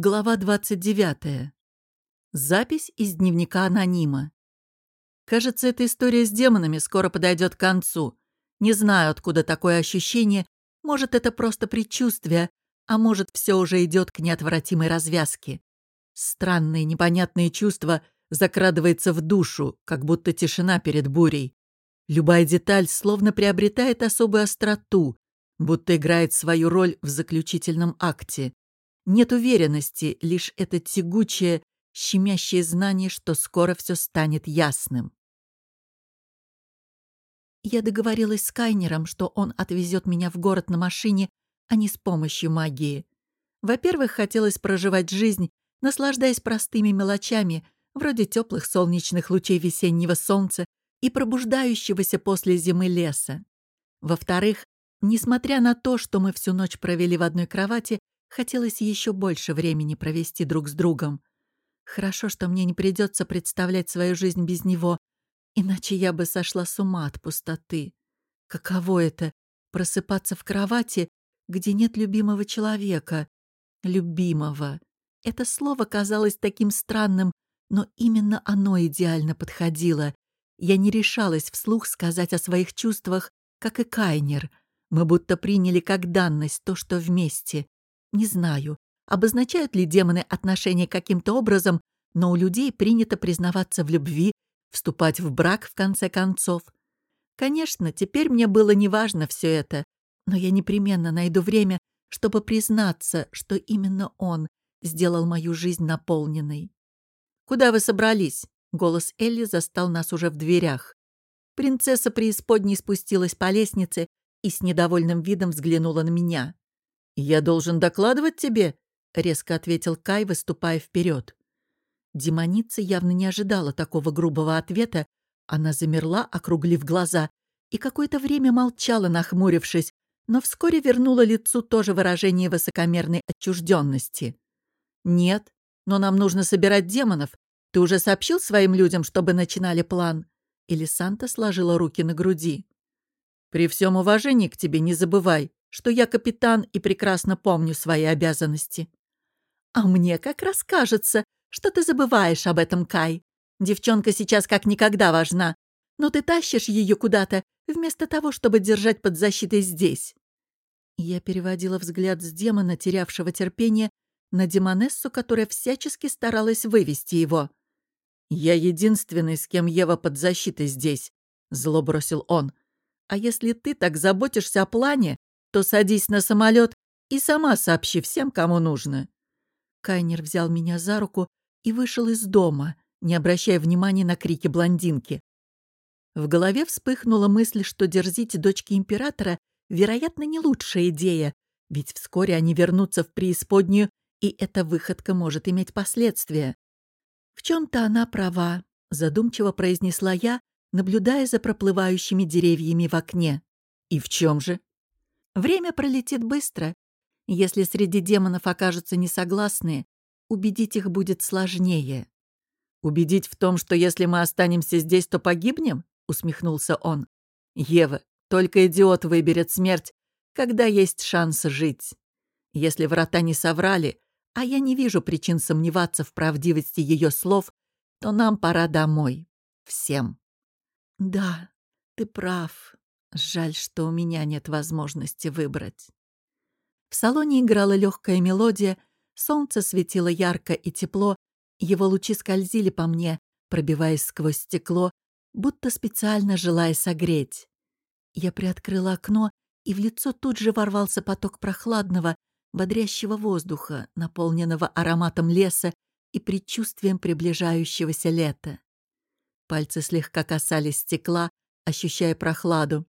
Глава 29. Запись из дневника анонима. Кажется, эта история с демонами скоро подойдет к концу. Не знаю, откуда такое ощущение. Может, это просто предчувствие, а может, все уже идет к неотвратимой развязке. Странное непонятное чувство закрадывается в душу, как будто тишина перед бурей. Любая деталь словно приобретает особую остроту, будто играет свою роль в заключительном акте. Нет уверенности, лишь это тягучее, щемящее знание, что скоро все станет ясным. Я договорилась с Кайнером, что он отвезет меня в город на машине, а не с помощью магии. Во-первых, хотелось проживать жизнь, наслаждаясь простыми мелочами, вроде теплых солнечных лучей весеннего солнца и пробуждающегося после зимы леса. Во-вторых, несмотря на то, что мы всю ночь провели в одной кровати, Хотелось еще больше времени провести друг с другом. Хорошо, что мне не придется представлять свою жизнь без него, иначе я бы сошла с ума от пустоты. Каково это — просыпаться в кровати, где нет любимого человека? Любимого. Это слово казалось таким странным, но именно оно идеально подходило. Я не решалась вслух сказать о своих чувствах, как и Кайнер. Мы будто приняли как данность то, что вместе. Не знаю, обозначают ли демоны отношения каким-то образом, но у людей принято признаваться в любви, вступать в брак в конце концов. Конечно, теперь мне было неважно все это, но я непременно найду время, чтобы признаться, что именно он сделал мою жизнь наполненной. «Куда вы собрались?» — голос Элли застал нас уже в дверях. Принцесса преисподней спустилась по лестнице и с недовольным видом взглянула на меня. «Я должен докладывать тебе?» — резко ответил Кай, выступая вперед. Демоница явно не ожидала такого грубого ответа. Она замерла, округлив глаза, и какое-то время молчала, нахмурившись, но вскоре вернула лицу тоже выражение высокомерной отчужденности. «Нет, но нам нужно собирать демонов. Ты уже сообщил своим людям, чтобы начинали план?» Элисанта сложила руки на груди. «При всем уважении к тебе не забывай, что я капитан и прекрасно помню свои обязанности. А мне как раз кажется, что ты забываешь об этом, Кай. Девчонка сейчас как никогда важна, но ты тащишь ее куда-то, вместо того, чтобы держать под защитой здесь. Я переводила взгляд с демона, терявшего терпение, на демонессу, которая всячески старалась вывести его. «Я единственный, с кем Ева под защитой здесь», — зло бросил он. «А если ты так заботишься о плане, то садись на самолет и сама сообщи всем, кому нужно». Кайнер взял меня за руку и вышел из дома, не обращая внимания на крики блондинки. В голове вспыхнула мысль, что дерзить дочке императора, вероятно, не лучшая идея, ведь вскоре они вернутся в преисподнюю, и эта выходка может иметь последствия. В чем-то она права, задумчиво произнесла я, наблюдая за проплывающими деревьями в окне. И в чем же? Время пролетит быстро. Если среди демонов окажутся несогласные, убедить их будет сложнее. «Убедить в том, что если мы останемся здесь, то погибнем?» — усмехнулся он. «Ева, только идиот выберет смерть, когда есть шанс жить. Если врата не соврали, а я не вижу причин сомневаться в правдивости ее слов, то нам пора домой. Всем». «Да, ты прав», Жаль, что у меня нет возможности выбрать. В салоне играла легкая мелодия, солнце светило ярко и тепло, его лучи скользили по мне, пробиваясь сквозь стекло, будто специально желая согреть. Я приоткрыла окно, и в лицо тут же ворвался поток прохладного, бодрящего воздуха, наполненного ароматом леса и предчувствием приближающегося лета. Пальцы слегка касались стекла, ощущая прохладу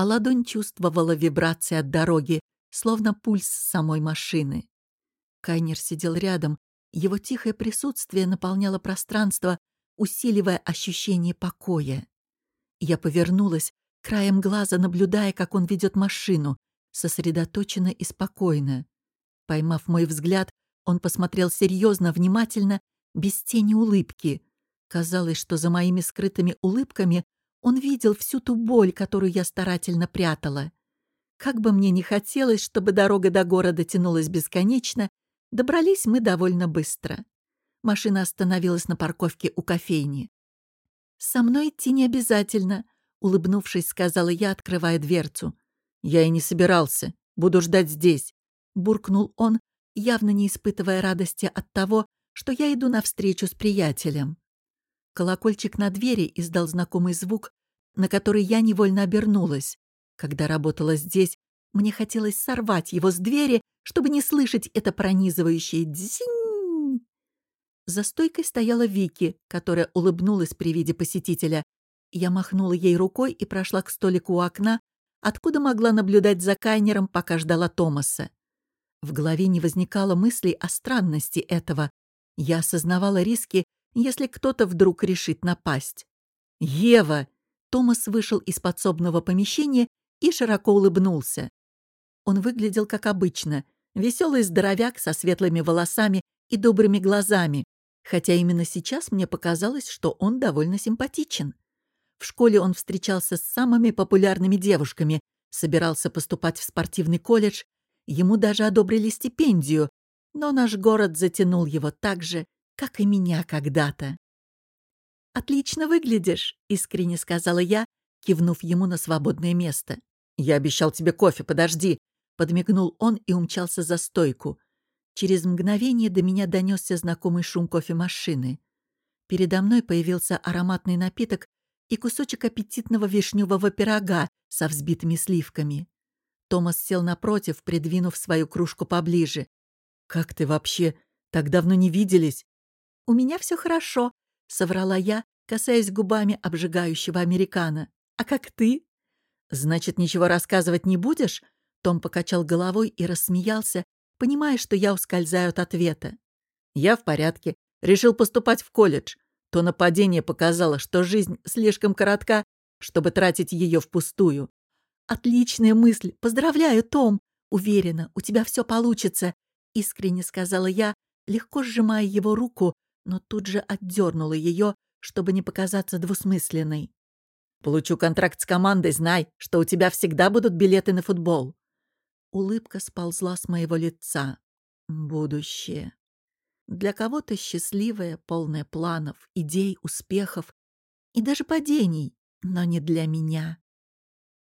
а ладонь чувствовала вибрации от дороги, словно пульс самой машины. Кайнер сидел рядом, его тихое присутствие наполняло пространство, усиливая ощущение покоя. Я повернулась, краем глаза наблюдая, как он ведет машину, сосредоточенно и спокойно. Поймав мой взгляд, он посмотрел серьезно, внимательно, без тени улыбки. Казалось, что за моими скрытыми улыбками он видел всю ту боль, которую я старательно прятала. Как бы мне ни хотелось, чтобы дорога до города тянулась бесконечно, Добрались мы довольно быстро. Машина остановилась на парковке у кофейни. «Со мной идти не обязательно», — улыбнувшись, сказала я, открывая дверцу. «Я и не собирался. Буду ждать здесь», — буркнул он, явно не испытывая радости от того, что я иду навстречу с приятелем. Колокольчик на двери издал знакомый звук, на который я невольно обернулась. Когда работала здесь, мне хотелось сорвать его с двери, чтобы не слышать это пронизывающее «дзинь». За стойкой стояла Вики, которая улыбнулась при виде посетителя. Я махнула ей рукой и прошла к столику у окна, откуда могла наблюдать за Кайнером, пока ждала Томаса. В голове не возникало мыслей о странности этого. Я осознавала риски, если кто-то вдруг решит напасть. «Ева!» Томас вышел из подсобного помещения и широко улыбнулся. Он выглядел как обычно, веселый здоровяк со светлыми волосами и добрыми глазами, хотя именно сейчас мне показалось, что он довольно симпатичен. В школе он встречался с самыми популярными девушками, собирался поступать в спортивный колледж, ему даже одобрили стипендию, но наш город затянул его так же, как и меня когда-то. «Отлично выглядишь», — искренне сказала я, кивнув ему на свободное место. «Я обещал тебе кофе, подожди», — подмигнул он и умчался за стойку. Через мгновение до меня донесся знакомый шум кофемашины. Передо мной появился ароматный напиток и кусочек аппетитного вишневого пирога со взбитыми сливками. Томас сел напротив, придвинув свою кружку поближе. «Как ты вообще? Так давно не виделись?» «У меня все хорошо», — соврала я, касаясь губами обжигающего американо. «А как ты?» «Значит, ничего рассказывать не будешь?» Том покачал головой и рассмеялся, понимая, что я ускользаю от ответа. «Я в порядке. Решил поступать в колледж. То нападение показало, что жизнь слишком коротка, чтобы тратить ее впустую. «Отличная мысль! Поздравляю, Том! Уверена, у тебя все получится!» — искренне сказала я, легко сжимая его руку, но тут же отдернула ее, чтобы не показаться двусмысленной. «Получу контракт с командой, знай, что у тебя всегда будут билеты на футбол». Улыбка сползла с моего лица. Будущее. Для кого-то счастливое, полное планов, идей, успехов и даже падений, но не для меня.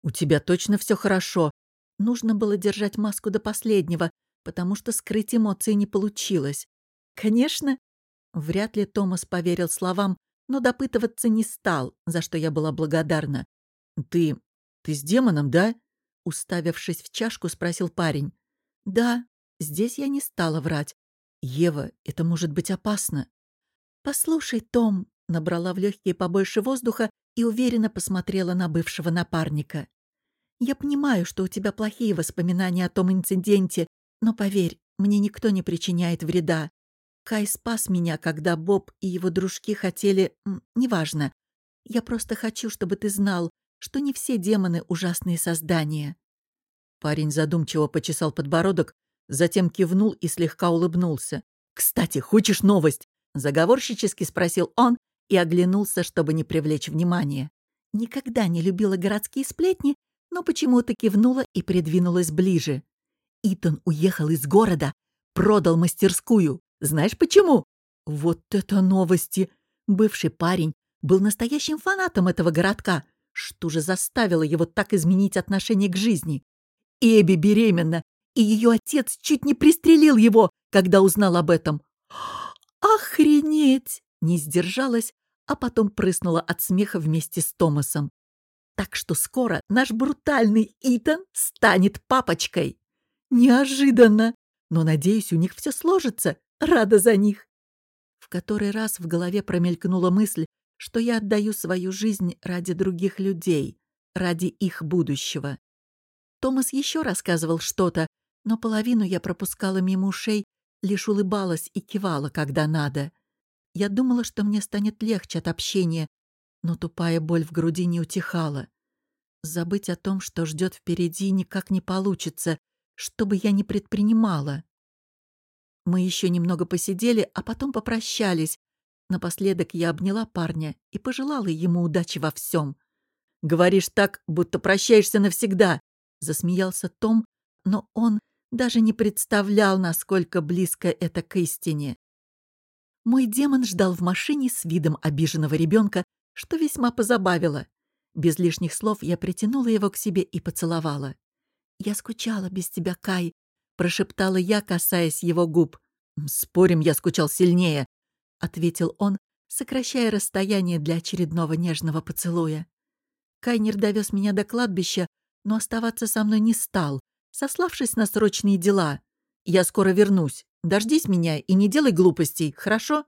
«У тебя точно все хорошо?» Нужно было держать маску до последнего, потому что скрыть эмоции не получилось. «Конечно!» Вряд ли Томас поверил словам, но допытываться не стал, за что я была благодарна. «Ты... ты с демоном, да?» Уставившись в чашку, спросил парень. «Да, здесь я не стала врать. «Ева, это может быть опасно». «Послушай, Том», — набрала в легкие побольше воздуха и уверенно посмотрела на бывшего напарника. «Я понимаю, что у тебя плохие воспоминания о том инциденте, но поверь, мне никто не причиняет вреда. Кай спас меня, когда Боб и его дружки хотели... Неважно. Я просто хочу, чтобы ты знал, что не все демоны — ужасные создания». Парень задумчиво почесал подбородок, Затем кивнул и слегка улыбнулся. «Кстати, хочешь новость?» Заговорщически спросил он и оглянулся, чтобы не привлечь внимания. Никогда не любила городские сплетни, но почему-то кивнула и придвинулась ближе. Итан уехал из города, продал мастерскую. Знаешь почему? Вот это новости! Бывший парень был настоящим фанатом этого городка. Что же заставило его так изменить отношение к жизни? Эбби беременна, и ее отец чуть не пристрелил его, когда узнал об этом. «Охренеть!» — не сдержалась, а потом прыснула от смеха вместе с Томасом. «Так что скоро наш брутальный Итан станет папочкой!» «Неожиданно! Но, надеюсь, у них все сложится. Рада за них!» В который раз в голове промелькнула мысль, что я отдаю свою жизнь ради других людей, ради их будущего. Томас еще рассказывал что-то, но половину я пропускала мимо ушей, лишь улыбалась и кивала, когда надо. Я думала, что мне станет легче от общения, но тупая боль в груди не утихала. Забыть о том, что ждет впереди, никак не получится, что бы я ни предпринимала. Мы еще немного посидели, а потом попрощались. Напоследок я обняла парня и пожелала ему удачи во всем. «Говоришь так, будто прощаешься навсегда», — засмеялся Том, но он даже не представлял, насколько близко это к истине. Мой демон ждал в машине с видом обиженного ребенка, что весьма позабавило. Без лишних слов я притянула его к себе и поцеловала. «Я скучала без тебя, Кай», — прошептала я, касаясь его губ. «Спорим, я скучал сильнее», — ответил он, сокращая расстояние для очередного нежного поцелуя. Кайнер довез меня до кладбища, но оставаться со мной не стал, сославшись на срочные дела. «Я скоро вернусь. Дождись меня и не делай глупостей, хорошо?»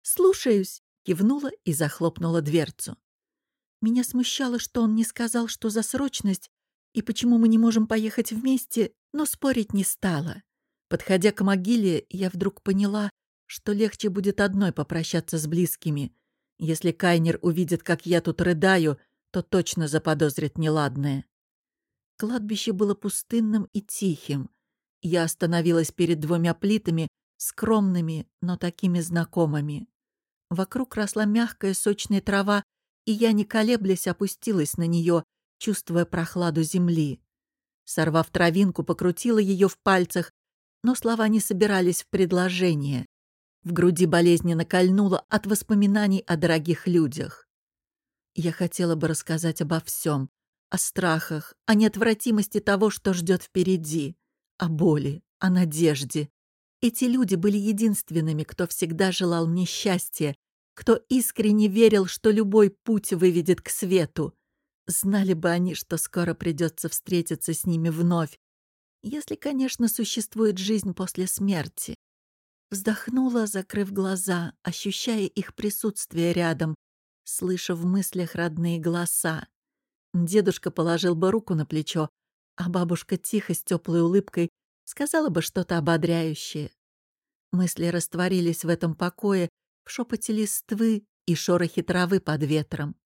«Слушаюсь», — кивнула и захлопнула дверцу. Меня смущало, что он не сказал, что за срочность и почему мы не можем поехать вместе, но спорить не стала. Подходя к могиле, я вдруг поняла, что легче будет одной попрощаться с близкими. Если Кайнер увидит, как я тут рыдаю, то точно заподозрит неладное. Кладбище было пустынным и тихим. Я остановилась перед двумя плитами, скромными, но такими знакомыми. Вокруг росла мягкая сочная трава, и я, не колеблясь, опустилась на нее, чувствуя прохладу земли. Сорвав травинку, покрутила ее в пальцах, но слова не собирались в предложение. В груди болезненно кольнуло от воспоминаний о дорогих людях. Я хотела бы рассказать обо всем, о страхах, о неотвратимости того, что ждет впереди, о боли, о надежде. Эти люди были единственными, кто всегда желал мне счастья, кто искренне верил, что любой путь выведет к свету. Знали бы они, что скоро придется встретиться с ними вновь, если, конечно, существует жизнь после смерти. Вздохнула, закрыв глаза, ощущая их присутствие рядом, слыша в мыслях родные голоса. Дедушка положил бы руку на плечо, а бабушка тихо с теплой улыбкой сказала бы что-то ободряющее. Мысли растворились в этом покое, в шепоте листвы и шорохе травы под ветром.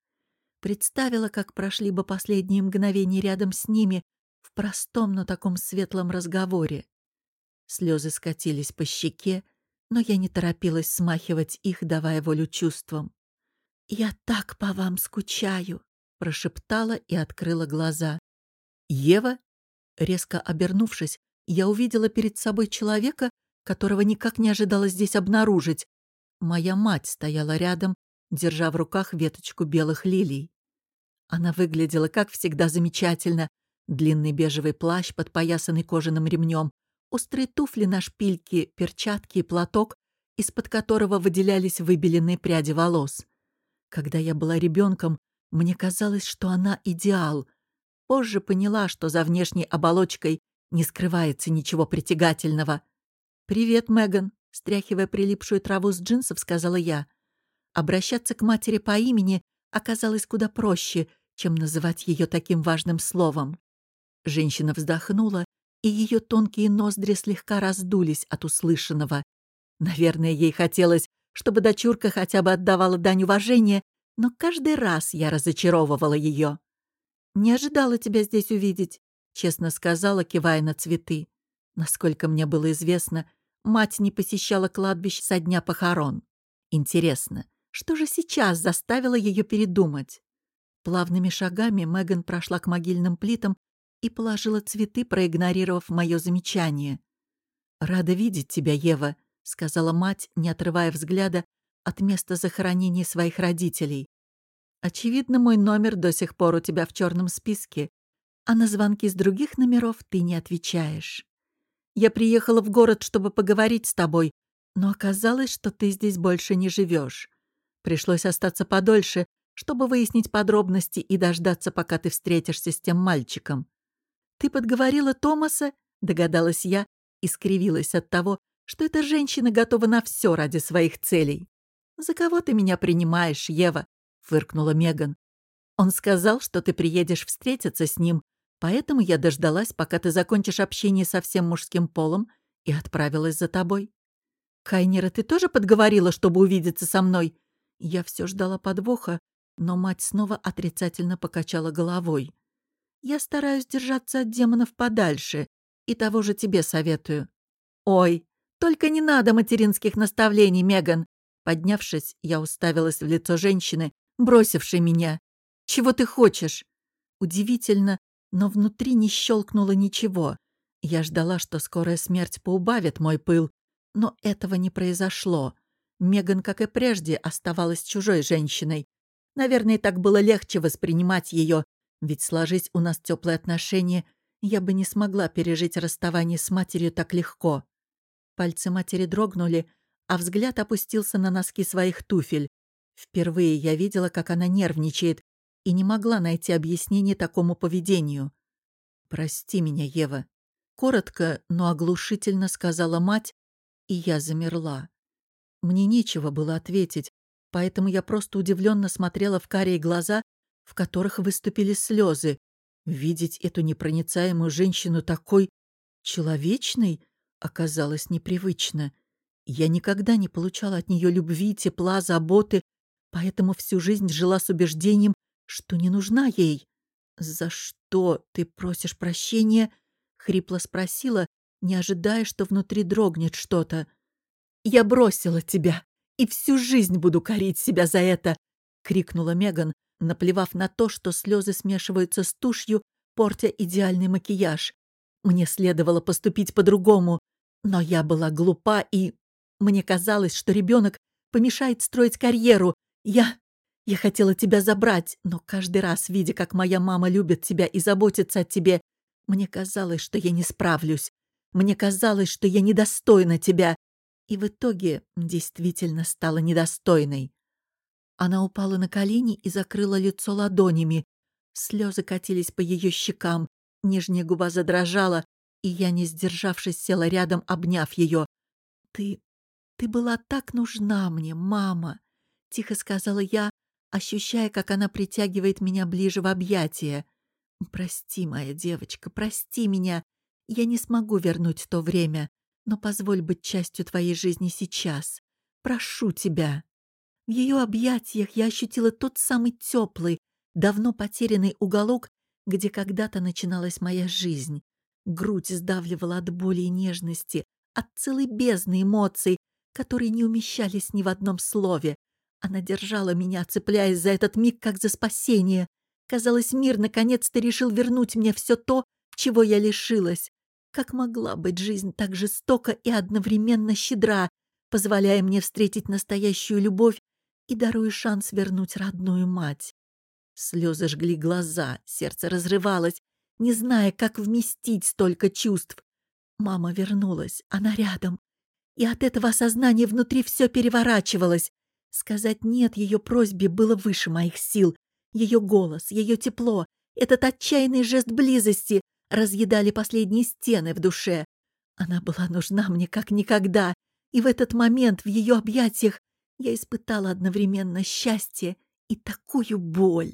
Представила, как прошли бы последние мгновения рядом с ними в простом, но таком светлом разговоре. Слезы скатились по щеке, но я не торопилась смахивать их, давая волю чувствам. «Я так по вам скучаю!» прошептала и открыла глаза. «Ева?» Резко обернувшись, я увидела перед собой человека, которого никак не ожидала здесь обнаружить. Моя мать стояла рядом, держа в руках веточку белых лилий. Она выглядела, как всегда, замечательно. Длинный бежевый плащ, подпоясанный кожаным ремнем, острые туфли на шпильке, перчатки и платок, из-под которого выделялись выбеленные пряди волос. Когда я была ребенком, мне казалось, что она идеал. Позже поняла, что за внешней оболочкой не скрывается ничего притягательного. «Привет, Меган», — стряхивая прилипшую траву с джинсов, сказала я. Обращаться к матери по имени оказалось куда проще, чем называть ее таким важным словом. Женщина вздохнула, и ее тонкие ноздри слегка раздулись от услышанного. Наверное, ей хотелось, чтобы дочурка хотя бы отдавала дань уважения но каждый раз я разочаровывала ее. «Не ожидала тебя здесь увидеть», — честно сказала, кивая на цветы. Насколько мне было известно, мать не посещала кладбище со дня похорон. Интересно, что же сейчас заставило ее передумать? Плавными шагами Меган прошла к могильным плитам и положила цветы, проигнорировав мое замечание. «Рада видеть тебя, Ева», — сказала мать, не отрывая взгляда от места захоронения своих родителей. Очевидно, мой номер до сих пор у тебя в черном списке, а на звонки с других номеров ты не отвечаешь. Я приехала в город, чтобы поговорить с тобой, но оказалось, что ты здесь больше не живешь. Пришлось остаться подольше, чтобы выяснить подробности и дождаться, пока ты встретишься с тем мальчиком. Ты подговорила Томаса, догадалась я, и скривилась от того, что эта женщина готова на все ради своих целей. «За кого ты меня принимаешь, Ева?» — фыркнула Меган. «Он сказал, что ты приедешь встретиться с ним, поэтому я дождалась, пока ты закончишь общение со всем мужским полом, и отправилась за тобой. Кайнера ты тоже подговорила, чтобы увидеться со мной?» Я все ждала подвоха, но мать снова отрицательно покачала головой. «Я стараюсь держаться от демонов подальше, и того же тебе советую». «Ой, только не надо материнских наставлений, Меган. Поднявшись, я уставилась в лицо женщины, бросившей меня. «Чего ты хочешь?» Удивительно, но внутри не щелкнуло ничего. Я ждала, что скорая смерть поубавит мой пыл, но этого не произошло. Меган, как и прежде, оставалась чужой женщиной. Наверное, так было легче воспринимать ее, ведь сложить у нас теплые отношения, я бы не смогла пережить расставание с матерью так легко. Пальцы матери дрогнули, а взгляд опустился на носки своих туфель. Впервые я видела, как она нервничает, и не могла найти объяснение такому поведению. «Прости меня, Ева», — коротко, но оглушительно сказала мать, и я замерла. Мне нечего было ответить, поэтому я просто удивленно смотрела в карие глаза, в которых выступили слезы. Видеть эту непроницаемую женщину такой человечной оказалось непривычно. Я никогда не получала от нее любви, тепла, заботы, поэтому всю жизнь жила с убеждением, что не нужна ей. «За что ты просишь прощения?» — хрипло спросила, не ожидая, что внутри дрогнет что-то. «Я бросила тебя, и всю жизнь буду корить себя за это!» — крикнула Меган, наплевав на то, что слезы смешиваются с тушью, портя идеальный макияж. Мне следовало поступить по-другому, но я была глупа, и мне казалось, что ребенок помешает строить карьеру. Я... я хотела тебя забрать, но каждый раз, видя, как моя мама любит тебя и заботится о тебе, мне казалось, что я не справлюсь. Мне казалось, что я недостойна тебя. И в итоге действительно стала недостойной. Она упала на колени и закрыла лицо ладонями. Слезы катились по ее щекам, нижняя губа задрожала, и я, не сдержавшись, села рядом, обняв ее. «Ты... ты была так нужна мне, мама!» — тихо сказала я, ощущая, как она притягивает меня ближе в объятия. «Прости, моя девочка, прости меня. Я не смогу вернуть то время, но позволь быть частью твоей жизни сейчас. Прошу тебя». В ее объятиях я ощутила тот самый теплый, давно потерянный уголок, где когда-то начиналась моя жизнь. Грудь сдавливала от боли и нежности, от целой бездны эмоций, которые не умещались ни в одном слове. Она держала меня, цепляясь за этот миг, как за спасение. Казалось, мир наконец-то решил вернуть мне все то, чего я лишилась. Как могла быть жизнь так жестока и одновременно щедра, позволяя мне встретить настоящую любовь и даруя шанс вернуть родную мать? Слезы жгли глаза, сердце разрывалось, не зная, как вместить столько чувств. Мама вернулась, она рядом. И от этого осознания внутри все переворачивалось. Сказать «нет» ее просьбе было выше моих сил. Ее голос, ее тепло, этот отчаянный жест близости разъедали последние стены в душе. Она была нужна мне как никогда, и в этот момент в ее объятиях я испытала одновременно счастье и такую боль.